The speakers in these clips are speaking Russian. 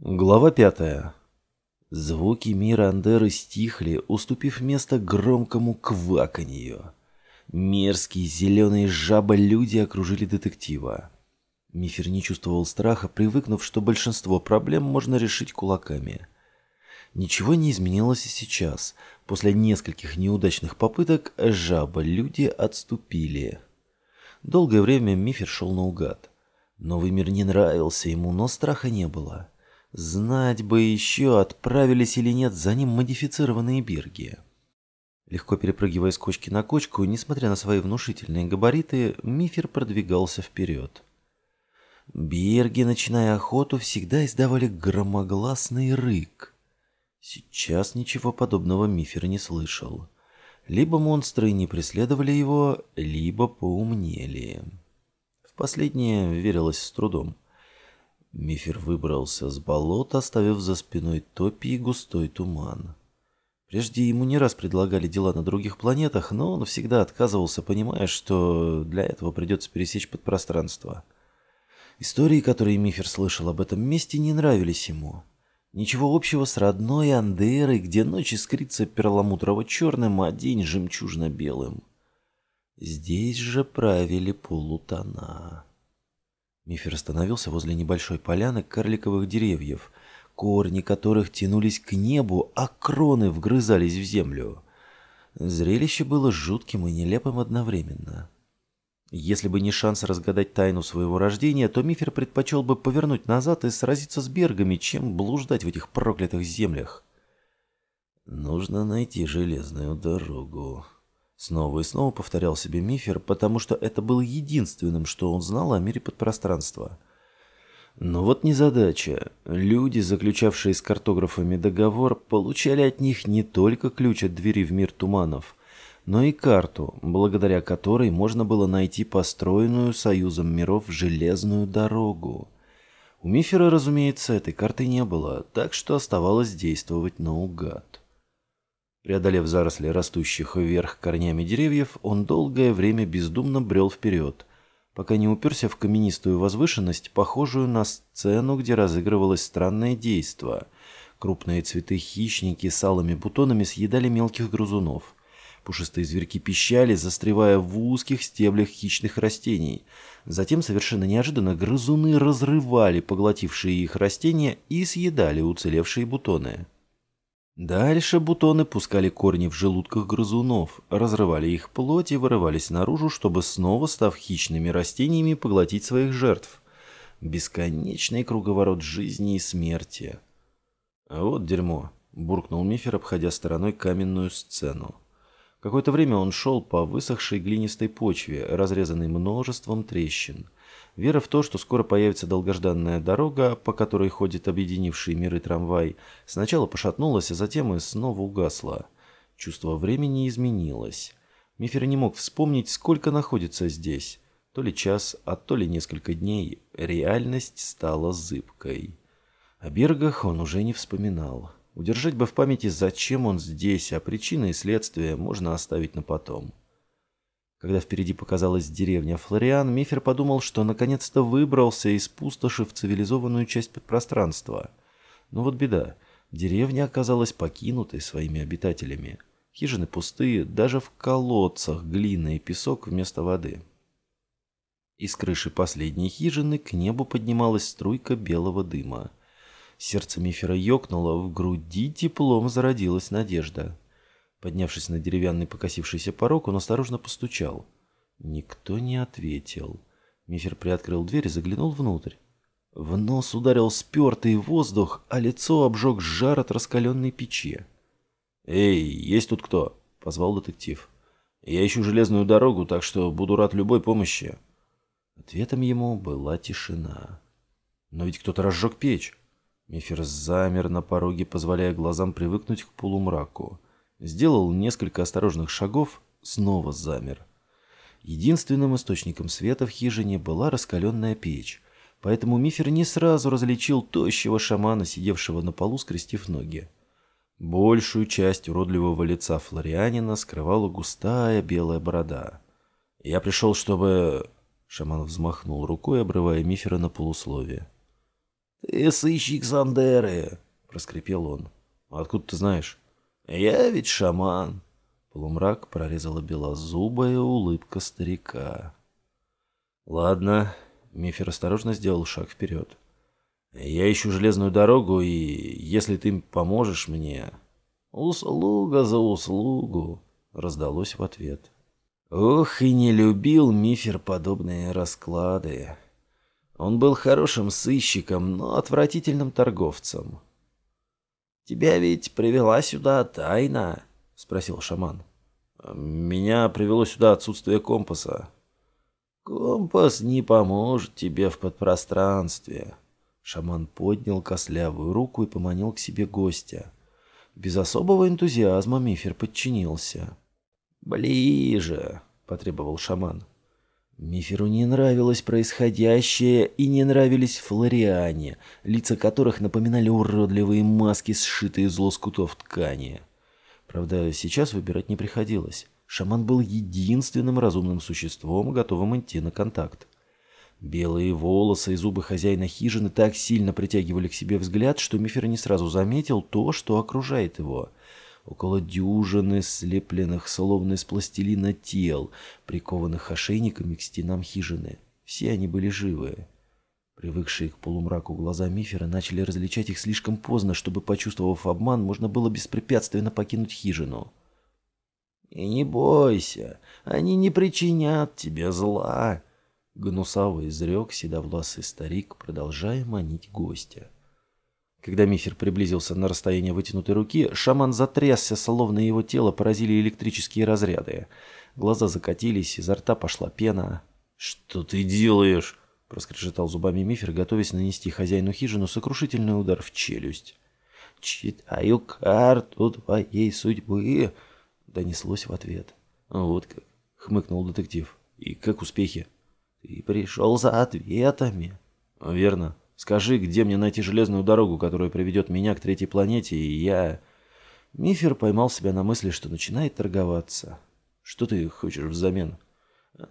Глава пятая. Звуки мира Андеры стихли, уступив место громкому кваканью. Мерзкие зеленые жабы-люди окружили детектива. Мифер не чувствовал страха, привыкнув, что большинство проблем можно решить кулаками. Ничего не изменилось и сейчас. После нескольких неудачных попыток жаба-люди отступили. Долгое время Мифер шел наугад. Новый мир не нравился ему, но страха не было. Знать бы еще, отправились или нет за ним модифицированные берги. Легко перепрыгивая с кочки на кочку, несмотря на свои внушительные габариты, Мифер продвигался вперед. Берги, начиная охоту, всегда издавали громогласный рык. Сейчас ничего подобного Мифер не слышал. Либо монстры не преследовали его, либо поумнели. В последнее верилось с трудом. Мифер выбрался с болота, оставив за спиной топи и густой туман. Прежде ему не раз предлагали дела на других планетах, но он всегда отказывался, понимая, что для этого придется пересечь подпространство. Истории, которые Мифер слышал об этом месте, не нравились ему. Ничего общего с родной Андерой, где ночь искрится перламутрово-черным, а день жемчужно-белым. Здесь же правили полутона. Мифер остановился возле небольшой поляны карликовых деревьев, корни которых тянулись к небу, а кроны вгрызались в землю. Зрелище было жутким и нелепым одновременно. Если бы не шанс разгадать тайну своего рождения, то Мифер предпочел бы повернуть назад и сразиться с бергами, чем блуждать в этих проклятых землях. Нужно найти железную дорогу. Снова и снова повторял себе Мифер, потому что это было единственным, что он знал о мире подпространства. Но вот незадача. Люди, заключавшие с картографами договор, получали от них не только ключ от двери в мир туманов, но и карту, благодаря которой можно было найти построенную Союзом миров железную дорогу. У Мифера, разумеется, этой карты не было, так что оставалось действовать наугад. Преодолев заросли растущих вверх корнями деревьев, он долгое время бездумно брел вперед, пока не уперся в каменистую возвышенность, похожую на сцену, где разыгрывалось странное действо. Крупные цветы-хищники с алыми бутонами съедали мелких грызунов. Пушистые зверьки пищали, застревая в узких стеблях хищных растений. Затем, совершенно неожиданно, грызуны разрывали поглотившие их растения и съедали уцелевшие бутоны. Дальше бутоны пускали корни в желудках грызунов, разрывали их плоть и вырывались наружу, чтобы снова, став хищными растениями, поглотить своих жертв. Бесконечный круговорот жизни и смерти. А вот дерьмо, буркнул Мифер, обходя стороной каменную сцену. Какое-то время он шел по высохшей глинистой почве, разрезанной множеством трещин. Вера в то, что скоро появится долгожданная дорога, по которой ходит объединивший миры трамвай, сначала пошатнулась, а затем и снова угасла. Чувство времени изменилось. Мифер не мог вспомнить, сколько находится здесь. То ли час, а то ли несколько дней. Реальность стала зыбкой. О бергах он уже не вспоминал. Удержать бы в памяти, зачем он здесь, а причины и следствия можно оставить на потом. Когда впереди показалась деревня Флориан, Мифер подумал, что наконец-то выбрался из пустоши в цивилизованную часть подпространства. Но вот беда. Деревня оказалась покинутой своими обитателями. Хижины пустые, даже в колодцах глина и песок вместо воды. Из крыши последней хижины к небу поднималась струйка белого дыма. Сердце Мифера ёкнуло, в груди теплом зародилась надежда. Поднявшись на деревянный покосившийся порог, он осторожно постучал. Никто не ответил. Мифер приоткрыл дверь и заглянул внутрь. В нос ударил спертый воздух, а лицо обжег жар от раскаленной печи. «Эй, есть тут кто?» — позвал детектив. «Я ищу железную дорогу, так что буду рад любой помощи». Ответом ему была тишина. «Но ведь кто-то разжег печь». Мифер замер на пороге, позволяя глазам привыкнуть к полумраку. Сделал несколько осторожных шагов, снова замер. Единственным источником света в хижине была раскаленная печь, поэтому Мифер не сразу различил тощего шамана, сидевшего на полу, скрестив ноги. Большую часть уродливого лица флорианина скрывала густая белая борода. «Я пришел, чтобы...» Шаман взмахнул рукой, обрывая Мифера на полусловие. «Ты сыщик Сандеры!» — проскрипел он. «Откуда ты знаешь?» «Я ведь шаман!» Полумрак прорезала белозубая улыбка старика. «Ладно». Мифер осторожно сделал шаг вперед. «Я ищу железную дорогу, и если ты поможешь мне...» «Услуга за услугу!» — раздалось в ответ. Ох, и не любил Мифер подобные расклады. Он был хорошим сыщиком, но отвратительным торговцем. «Тебя ведь привела сюда тайна?» — спросил шаман. «Меня привело сюда отсутствие компаса». «Компас не поможет тебе в подпространстве». Шаман поднял кослявую руку и поманил к себе гостя. Без особого энтузиазма Мифер подчинился. «Ближе!» — потребовал шаман. Миферу не нравилось происходящее и не нравились флориане, лица которых напоминали уродливые маски, сшитые из лоскутов ткани. Правда, сейчас выбирать не приходилось. Шаман был единственным разумным существом, готовым идти на контакт. Белые волосы и зубы хозяина хижины так сильно притягивали к себе взгляд, что Мифер не сразу заметил то, что окружает его — около дюжины слепленных, словно из пластилина тел, прикованных ошейниками к стенам хижины. Все они были живые. Привыкшие к полумраку глаза Мифера начали различать их слишком поздно, чтобы, почувствовав обман, можно было беспрепятственно покинуть хижину. «И не бойся, они не причинят тебе зла», — гнусаво изрек седовласый старик, продолжая манить гостя. Когда Мифер приблизился на расстояние вытянутой руки, шаман затрясся, словно его тело поразили электрические разряды. Глаза закатились, изо рта пошла пена. «Что ты делаешь?» — проскрежетал зубами Мифер, готовясь нанести хозяину хижину сокрушительный удар в челюсть. «Читаю карту твоей судьбы», — донеслось в ответ. «Вот как», — хмыкнул детектив. «И как успехи?» «Ты пришел за ответами». «Верно. Скажи, где мне найти железную дорогу, которая приведет меня к третьей планете, и я...» Мифер поймал себя на мысли, что начинает торговаться. «Что ты хочешь взамен?»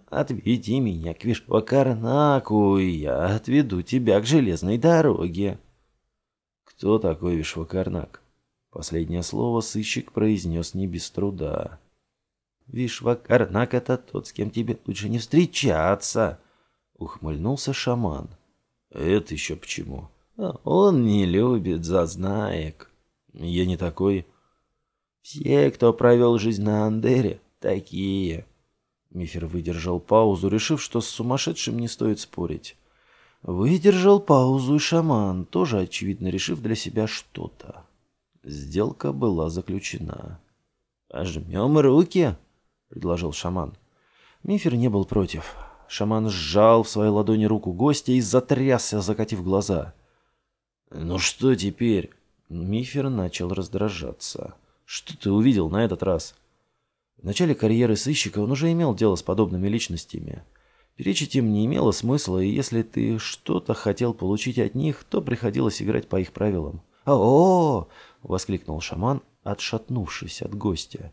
«Отведи меня к Вишвакарнаку, и я отведу тебя к железной дороге». «Кто такой Вишвакарнак?» Последнее слово сыщик произнес не без труда. «Вишвакарнак — это тот, с кем тебе лучше не встречаться», — ухмыльнулся шаман. Это еще почему? А он не любит зазнаек. Я не такой. Все, кто провел жизнь на Андере, такие. Мифер выдержал паузу, решив, что с сумасшедшим не стоит спорить. Выдержал паузу и шаман, тоже, очевидно, решив для себя что-то. Сделка была заключена. «Пожмем руки», — предложил шаман. Мифер не был против. Шаман сжал в своей ладони руку гостя и затрясся, закатив глаза. «Ну что теперь?» Мифер начал раздражаться. «Что ты увидел на этот раз?» В начале карьеры сыщика он уже имел дело с подобными личностями. Перечить им не имело смысла, и если ты что-то хотел получить от них, то приходилось играть по их правилам. «О-о-о!» — воскликнул шаман, отшатнувшись от гостя.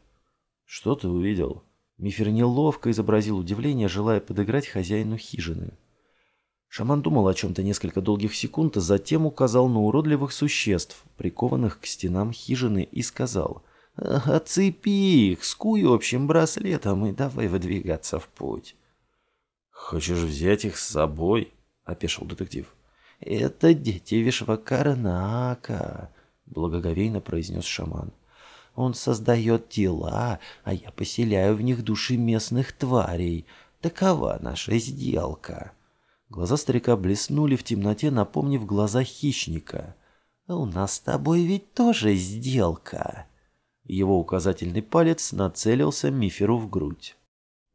«Что ты увидел?» Мифер неловко изобразил удивление, желая подыграть хозяину хижины. Шаман думал о чем-то несколько долгих секунд, а затем указал на уродливых существ, прикованных к стенам хижины, и сказал «Оцепи их, скуй общим браслетом и давай выдвигаться в путь». «Хочешь взять их с собой?» — опешил детектив. «Это дети Вишвакарнака», — благоговейно произнес шаман. Он создает тела, а я поселяю в них души местных тварей. Такова наша сделка». Глаза старика блеснули в темноте, напомнив глаза хищника. «У нас с тобой ведь тоже сделка». Его указательный палец нацелился Миферу в грудь.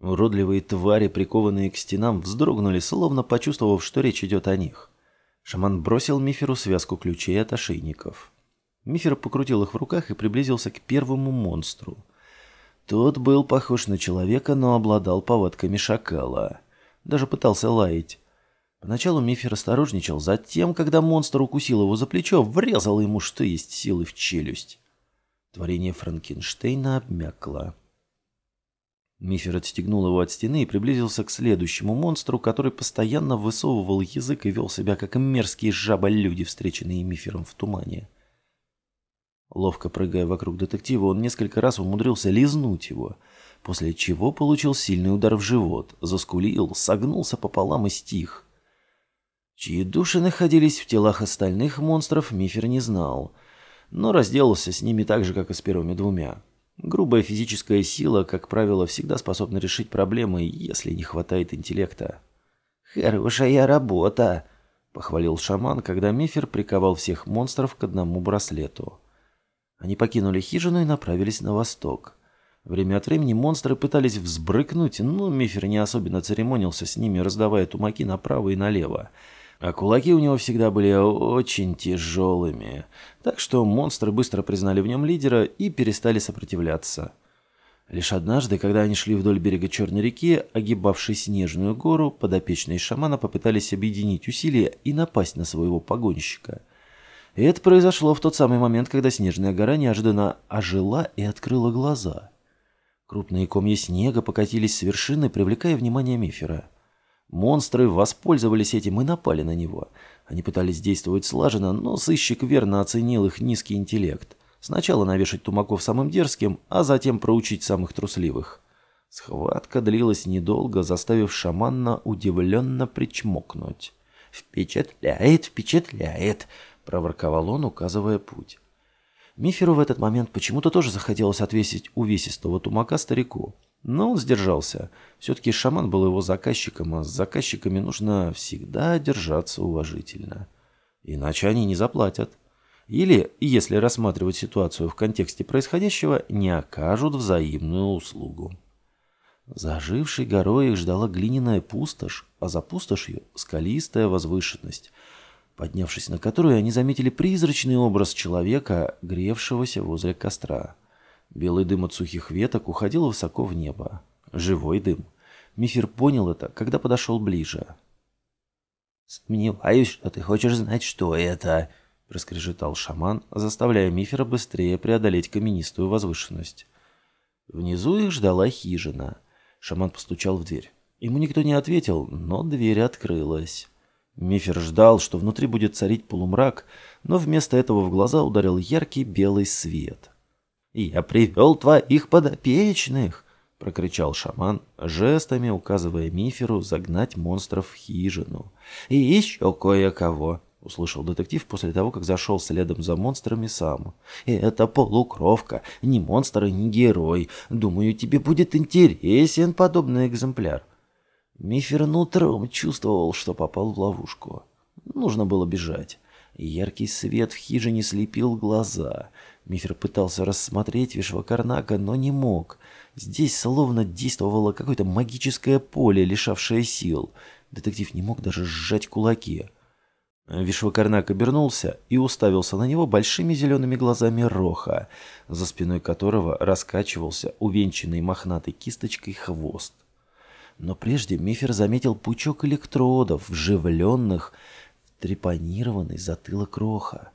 Уродливые твари, прикованные к стенам, вздрогнули, словно почувствовав, что речь идет о них. Шаман бросил Миферу связку ключей от ошейников. Мифер покрутил их в руках и приблизился к первому монстру. Тот был похож на человека, но обладал повадками шакала. Даже пытался лаять. Поначалу Мифер осторожничал, затем, когда монстр укусил его за плечо, врезал ему что есть силы в челюсть. Творение Франкенштейна обмякло. Мифер отстегнул его от стены и приблизился к следующему монстру, который постоянно высовывал язык и вел себя, как мерзкие жаба-люди, встреченные Мифером в тумане. Ловко прыгая вокруг детектива, он несколько раз умудрился лизнуть его, после чего получил сильный удар в живот, заскулил, согнулся пополам и стих. Чьи души находились в телах остальных монстров, Мифер не знал, но разделался с ними так же, как и с первыми двумя. Грубая физическая сила, как правило, всегда способна решить проблемы, если не хватает интеллекта. «Хорошая работа!» — похвалил шаман, когда Мифер приковал всех монстров к одному браслету. Они покинули хижину и направились на восток. Время от времени монстры пытались взбрыкнуть, но Мифер не особенно церемонился с ними, раздавая тумаки направо и налево. А кулаки у него всегда были очень тяжелыми, так что монстры быстро признали в нем лидера и перестали сопротивляться. Лишь однажды, когда они шли вдоль берега Черной реки, огибавшей снежную гору, подопечные шамана попытались объединить усилия и напасть на своего погонщика. И это произошло в тот самый момент, когда снежная гора неожиданно ожила и открыла глаза. Крупные комья снега покатились с вершины, привлекая внимание Мифера. Монстры воспользовались этим и напали на него. Они пытались действовать слаженно, но сыщик верно оценил их низкий интеллект. Сначала навешать тумаков самым дерзким, а затем проучить самых трусливых. Схватка длилась недолго, заставив шамана удивленно причмокнуть. «Впечатляет, впечатляет!» — проворковал он, указывая путь. Миферу в этот момент почему-то тоже захотелось отвесить увесистого тумака старику. Но он сдержался. Все-таки шаман был его заказчиком, а с заказчиками нужно всегда держаться уважительно. Иначе они не заплатят. Или, если рассматривать ситуацию в контексте происходящего, не окажут взаимную услугу. Зажившей горой их ждала глиняная пустошь, а за пустошью – скалистая возвышенность, поднявшись на которую они заметили призрачный образ человека, гревшегося возле костра. Белый дым от сухих веток уходил высоко в небо. Живой дым. Мифер понял это, когда подошел ближе. «Сомневаюсь, что ты хочешь знать, что это», — проскрежетал шаман, заставляя Мифера быстрее преодолеть каменистую возвышенность. Внизу их ждала хижина. Шаман постучал в дверь. Ему никто не ответил, но дверь открылась. Мифер ждал, что внутри будет царить полумрак, но вместо этого в глаза ударил яркий белый свет. «Я привел твоих подопечных!» — прокричал шаман, жестами указывая Миферу загнать монстров в хижину. «И еще кое-кого!» — услышал детектив после того, как зашел следом за монстрами сам. И «Это полукровка, не монстр и не герой. Думаю, тебе будет интересен подобный экземпляр». Мифер нутром чувствовал, что попал в ловушку. Нужно было бежать. Яркий свет в хижине слепил глаза — Мифер пытался рассмотреть Вишвакарнака, но не мог. Здесь словно действовало какое-то магическое поле, лишавшее сил. Детектив не мог даже сжать кулаки. Вишвакарнак обернулся и уставился на него большими зелеными глазами Роха, за спиной которого раскачивался увенчанный мохнатой кисточкой хвост. Но прежде Мифер заметил пучок электродов, вживленных в трепанированный затылок Роха.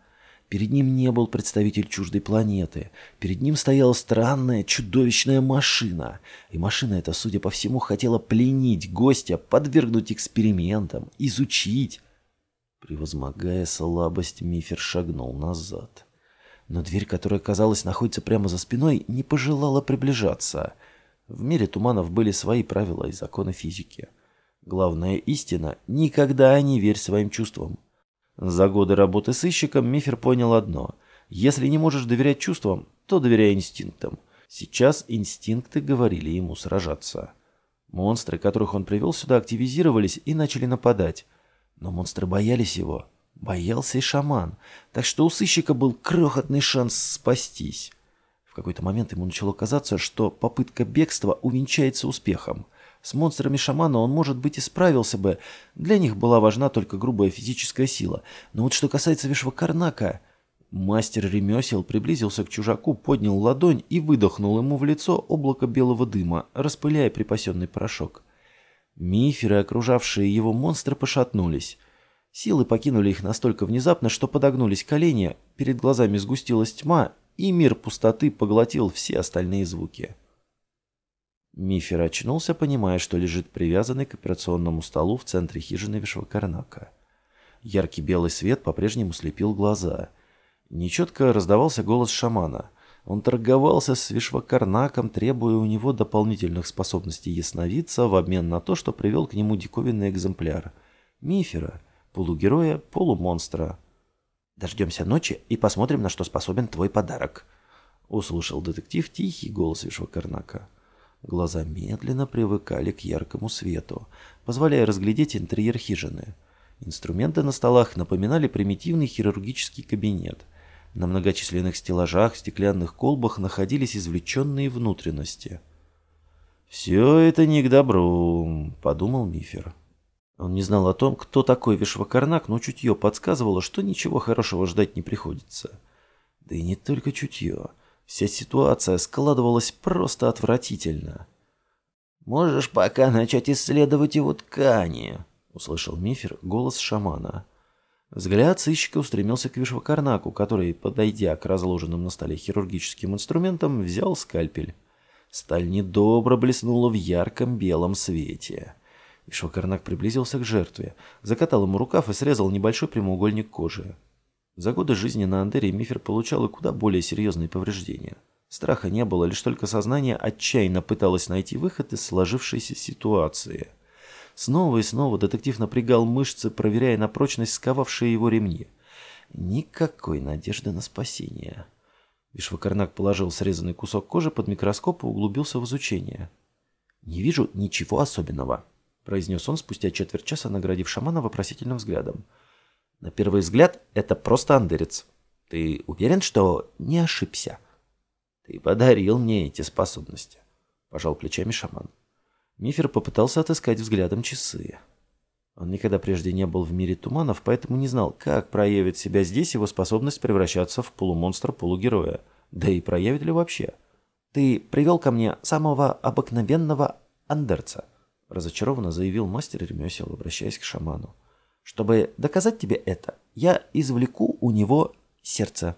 Перед ним не был представитель чуждой планеты. Перед ним стояла странная, чудовищная машина. И машина эта, судя по всему, хотела пленить гостя, подвергнуть экспериментам, изучить. Превозмогая слабость, Мифер шагнул назад. Но дверь, которая, казалось, находится прямо за спиной, не пожелала приближаться. В мире туманов были свои правила и законы физики. Главная истина – никогда не верь своим чувствам. За годы работы сыщиком Мифер понял одно. Если не можешь доверять чувствам, то доверяй инстинктам. Сейчас инстинкты говорили ему сражаться. Монстры, которых он привел сюда, активизировались и начали нападать. Но монстры боялись его. Боялся и шаман. Так что у сыщика был крохотный шанс спастись. В какой-то момент ему начало казаться, что попытка бегства увенчается успехом. С монстрами шамана он, может быть, и справился бы. Для них была важна только грубая физическая сила. Но вот что касается Вишвакарнака... Мастер ремесел приблизился к чужаку, поднял ладонь и выдохнул ему в лицо облако белого дыма, распыляя припасенный порошок. Миферы, окружавшие его монстры, пошатнулись. Силы покинули их настолько внезапно, что подогнулись колени, перед глазами сгустилась тьма, и мир пустоты поглотил все остальные звуки. Мифер очнулся, понимая, что лежит привязанный к операционному столу в центре хижины Вишвакарнака. Яркий белый свет по-прежнему слепил глаза. Нечетко раздавался голос шамана. Он торговался с Вишвакарнаком, требуя у него дополнительных способностей ясновидца в обмен на то, что привел к нему диковинный экземпляр. Мифера, полугероя, полумонстра. «Дождемся ночи и посмотрим, на что способен твой подарок», — услышал детектив тихий голос Вишвакарнака. Глаза медленно привыкали к яркому свету, позволяя разглядеть интерьер хижины. Инструменты на столах напоминали примитивный хирургический кабинет. На многочисленных стеллажах, стеклянных колбах находились извлеченные внутренности. «Все это не к добру», — подумал Мифер. Он не знал о том, кто такой Вишвакарнак, но чутье подсказывало, что ничего хорошего ждать не приходится. Да и не только чутье. Вся ситуация складывалась просто отвратительно. «Можешь пока начать исследовать его ткани», — услышал Мифер голос шамана. Взгляд сыщика устремился к Вишвакарнаку, который, подойдя к разложенным на столе хирургическим инструментам, взял скальпель. Сталь недобро блеснула в ярком белом свете. Вишвакарнак приблизился к жертве, закатал ему рукав и срезал небольшой прямоугольник кожи. За годы жизни на Андере Мифер получал и куда более серьезные повреждения. Страха не было, лишь только сознание отчаянно пыталось найти выход из сложившейся ситуации. Снова и снова детектив напрягал мышцы, проверяя на прочность сковавшие его ремни. Никакой надежды на спасение. Вишвакарнак положил срезанный кусок кожи под микроскоп и углубился в изучение. «Не вижу ничего особенного», — произнес он спустя четверть часа, наградив шамана вопросительным взглядом. На первый взгляд, это просто андерец. Ты уверен, что не ошибся? Ты подарил мне эти способности. Пожал плечами шаман. Мифер попытался отыскать взглядом часы. Он никогда прежде не был в мире туманов, поэтому не знал, как проявит себя здесь его способность превращаться в полумонстра-полугероя. Да и проявит ли вообще. «Ты привел ко мне самого обыкновенного андерца», разочарованно заявил мастер ремесел, обращаясь к шаману. Чтобы доказать тебе это, я извлеку у него сердце.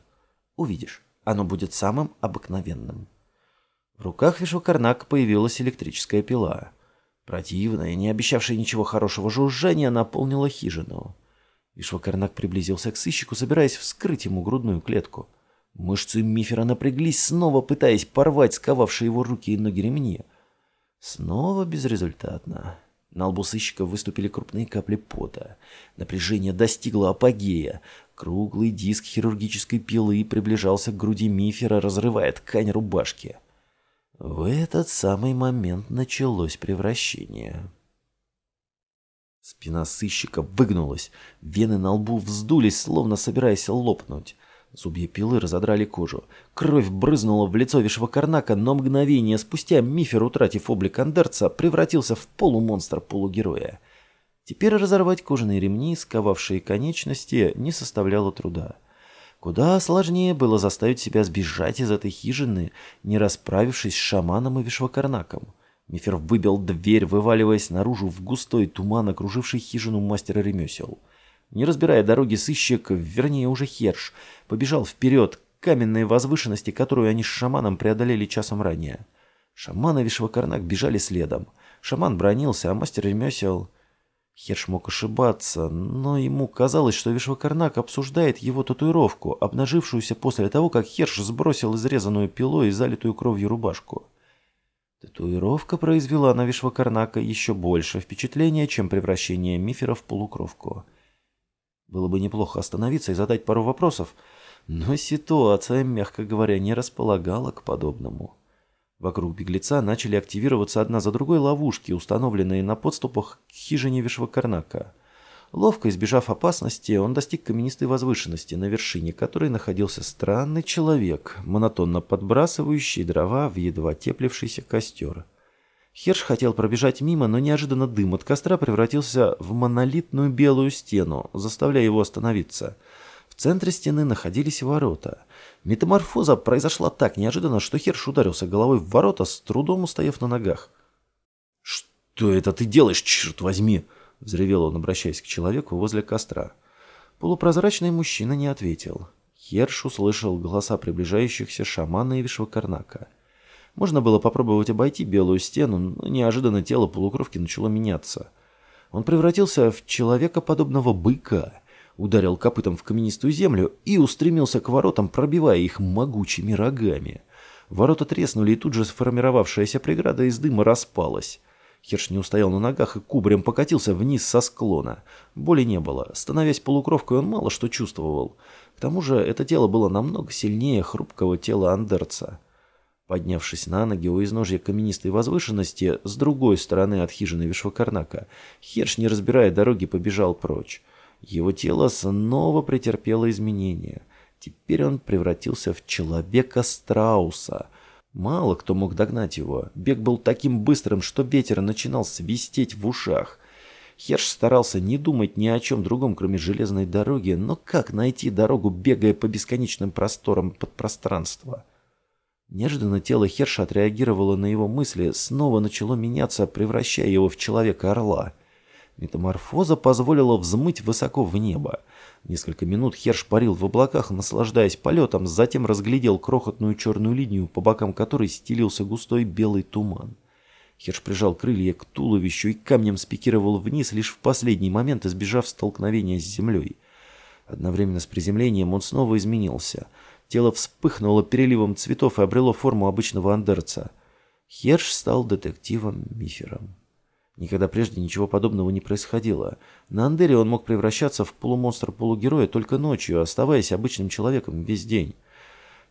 Увидишь, оно будет самым обыкновенным. В руках Вишвакарнака появилась электрическая пила. Противная, не обещавшая ничего хорошего жужжание, наполнила хижину. Вишвакарнак приблизился к сыщику, собираясь вскрыть ему грудную клетку. Мышцы Мифера напряглись, снова пытаясь порвать сковавшие его руки и ноги ремни. Снова безрезультатно. На лбу сыщика выступили крупные капли пота. Напряжение достигло апогея. Круглый диск хирургической пилы приближался к груди Мифера, разрывая ткань рубашки. В этот самый момент началось превращение. Спина сыщика выгнулась, вены на лбу вздулись, словно собираясь лопнуть. Зубья пилы разодрали кожу. Кровь брызнула в лицо Вишвакарнака, но мгновение спустя Мифер, утратив облик андерца, превратился в полумонстра-полугероя. Теперь разорвать кожаные ремни, сковавшие конечности, не составляло труда. Куда сложнее было заставить себя сбежать из этой хижины, не расправившись с шаманом и Вишвакарнаком. Мифер выбил дверь, вываливаясь наружу в густой туман, окруживший хижину мастера ремесел. Не разбирая дороги, сыщик, вернее уже Херш, побежал вперед к каменной возвышенности, которую они с шаманом преодолели часом ранее. Шаман и Вишвакарнак бежали следом. Шаман бронился, а мастер ремесел... Херш мог ошибаться, но ему казалось, что Вишвакарнак обсуждает его татуировку, обнажившуюся после того, как Херш сбросил изрезанную пилой и залитую кровью рубашку. Татуировка произвела на Вишвакарнака еще больше впечатления, чем превращение Мифера в полукровку. Было бы неплохо остановиться и задать пару вопросов, но ситуация, мягко говоря, не располагала к подобному. Вокруг беглеца начали активироваться одна за другой ловушки, установленные на подступах к хижине Вишвакарнака. Ловко избежав опасности, он достиг каменистой возвышенности, на вершине которой находился странный человек, монотонно подбрасывающий дрова в едва теплившийся костер. Херш хотел пробежать мимо, но неожиданно дым от костра превратился в монолитную белую стену, заставляя его остановиться. В центре стены находились ворота. Метаморфоза произошла так неожиданно, что Херш ударился головой в ворота, с трудом устояв на ногах. «Что это ты делаешь, черт возьми?» — взревел он, обращаясь к человеку возле костра. Полупрозрачный мужчина не ответил. Херш услышал голоса приближающихся шамана и Вишвакарнака. Можно было попробовать обойти белую стену, но неожиданно тело полукровки начало меняться. Он превратился в человека подобного быка, ударил копытом в каменистую землю и устремился к воротам, пробивая их могучими рогами. Ворота треснули, и тут же сформировавшаяся преграда из дыма распалась. Херш не устоял на ногах и кубарем покатился вниз со склона. Боли не было. Становясь полукровкой, он мало что чувствовал. К тому же это тело было намного сильнее хрупкого тела андерца. Поднявшись на ноги у изножья каменистой возвышенности, с другой стороны от хижины Вишвакарнака, Херш, не разбирая дороги, побежал прочь. Его тело снова претерпело изменения. Теперь он превратился в человека-страуса. Мало кто мог догнать его. Бег был таким быстрым, что ветер начинал свистеть в ушах. Херш старался не думать ни о чем другом, кроме железной дороги, но как найти дорогу, бегая по бесконечным просторам подпространства? Неожиданно тело Херша отреагировало на его мысли, снова начало меняться, превращая его в человека-орла. Метаморфоза позволила взмыть высоко в небо. Несколько минут Херш парил в облаках, наслаждаясь полетом, затем разглядел крохотную черную линию, по бокам которой стелился густой белый туман. Херш прижал крылья к туловищу и камнем спикировал вниз, лишь в последний момент избежав столкновения с землей. Одновременно с приземлением он снова изменился. Тело вспыхнуло переливом цветов и обрело форму обычного андерца. Херш стал детективом-мифером. Никогда прежде ничего подобного не происходило. На Андере он мог превращаться в полумонстра-полугероя только ночью, оставаясь обычным человеком весь день.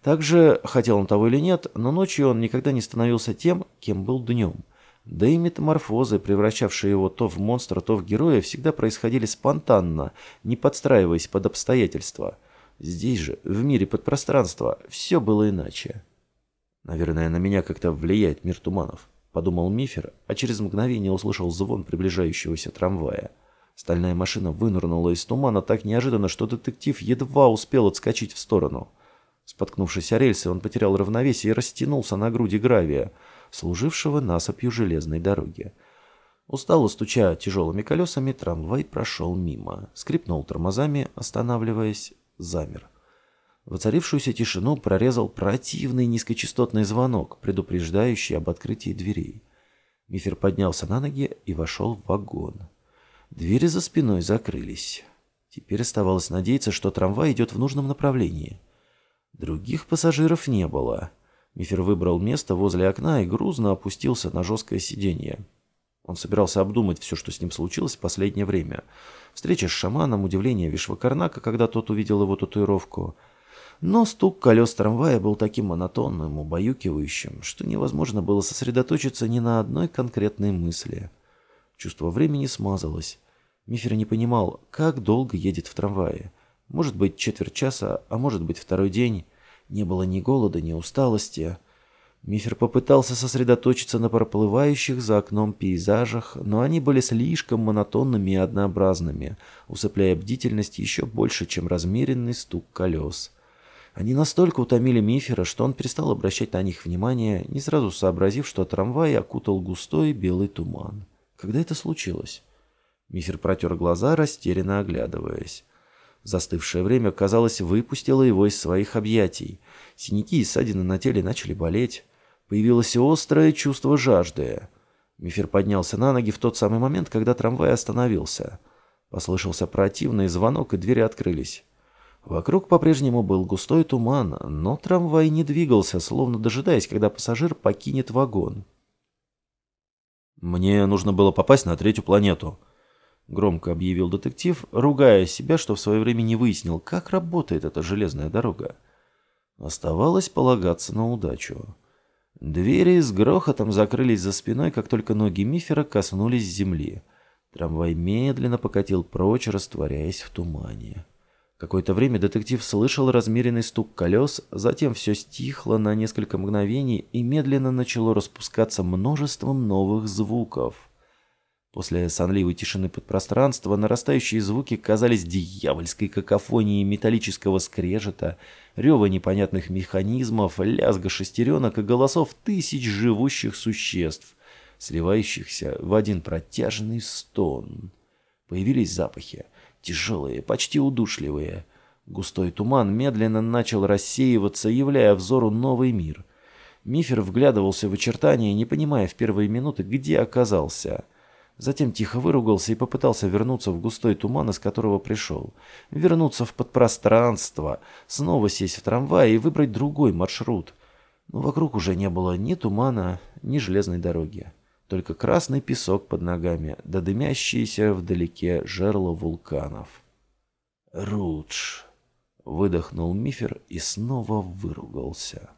Также, хотел он того или нет, но ночью он никогда не становился тем, кем был днем. Да и метаморфозы, превращавшие его то в монстра, то в героя, всегда происходили спонтанно, не подстраиваясь под обстоятельства. Здесь же, в мире подпространства, все было иначе. Наверное, на меня как-то влияет мир туманов подумал Мифер, а через мгновение услышал звон приближающегося трамвая. Стальная машина вынырнула из тумана так неожиданно, что детектив едва успел отскочить в сторону. Споткнувшись о рельсы, он потерял равновесие и растянулся на груди гравия, служившего насыпью железной дороги. Устало стуча тяжелыми колесами, трамвай прошел мимо, скрипнул тормозами, останавливаясь, замер. Воцарившуюся тишину прорезал противный низкочастотный звонок, предупреждающий об открытии дверей. Мифер поднялся на ноги и вошел в вагон. Двери за спиной закрылись. Теперь оставалось надеяться, что трамвай идет в нужном направлении. Других пассажиров не было. Мифер выбрал место возле окна и грузно опустился на жесткое сиденье. Он собирался обдумать все, что с ним случилось в последнее время. Встреча с шаманом, удивление Вишвакарнака, когда тот увидел его татуировку — но стук колес трамвая был таким монотонным, убаюкивающим, что невозможно было сосредоточиться ни на одной конкретной мысли. Чувство времени смазалось. Мифер не понимал, как долго едет в трамвае. Может быть, четверть часа, а может быть, второй день. Не было ни голода, ни усталости. Мифер попытался сосредоточиться на проплывающих за окном пейзажах, но они были слишком монотонными и однообразными, усыпляя бдительность еще больше, чем размеренный стук колес. Они настолько утомили Мифера, что он перестал обращать на них внимание, не сразу сообразив, что трамвай окутал густой белый туман. Когда это случилось? Мифер протер глаза, растерянно оглядываясь. Застывшее время, казалось, выпустило его из своих объятий. Синяки и ссадины на теле начали болеть. Появилось острое чувство жажды. Мифер поднялся на ноги в тот самый момент, когда трамвай остановился. Послышался противный звонок, и двери открылись. Вокруг по-прежнему был густой туман, но трамвай не двигался, словно дожидаясь, когда пассажир покинет вагон. «Мне нужно было попасть на третью планету», — громко объявил детектив, ругая себя, что в свое время не выяснил, как работает эта железная дорога. Оставалось полагаться на удачу. Двери с грохотом закрылись за спиной, как только ноги Мифера коснулись земли. Трамвай медленно покатил прочь, растворяясь в тумане. Какое-то время детектив слышал размеренный стук колес, затем все стихло на несколько мгновений и медленно начало распускаться множеством новых звуков. После сонливой тишины подпространства нарастающие звуки казались дьявольской какофонией металлического скрежета, рева непонятных механизмов, лязга шестеренок и голосов тысяч живущих существ, сливающихся в один протяжный стон. Появились запахи тяжелые, почти удушливые. Густой туман медленно начал рассеиваться, являя взору новый мир. Мифер вглядывался в очертания, не понимая в первые минуты, где оказался. Затем тихо выругался и попытался вернуться в густой туман, из которого пришел. Вернуться в подпространство, снова сесть в трамвай и выбрать другой маршрут. Но вокруг уже не было ни тумана, ни железной дороги. Только красный песок под ногами, да дымящиеся вдалеке жерла вулканов. «Рудж!» — выдохнул Мифер и снова выругался.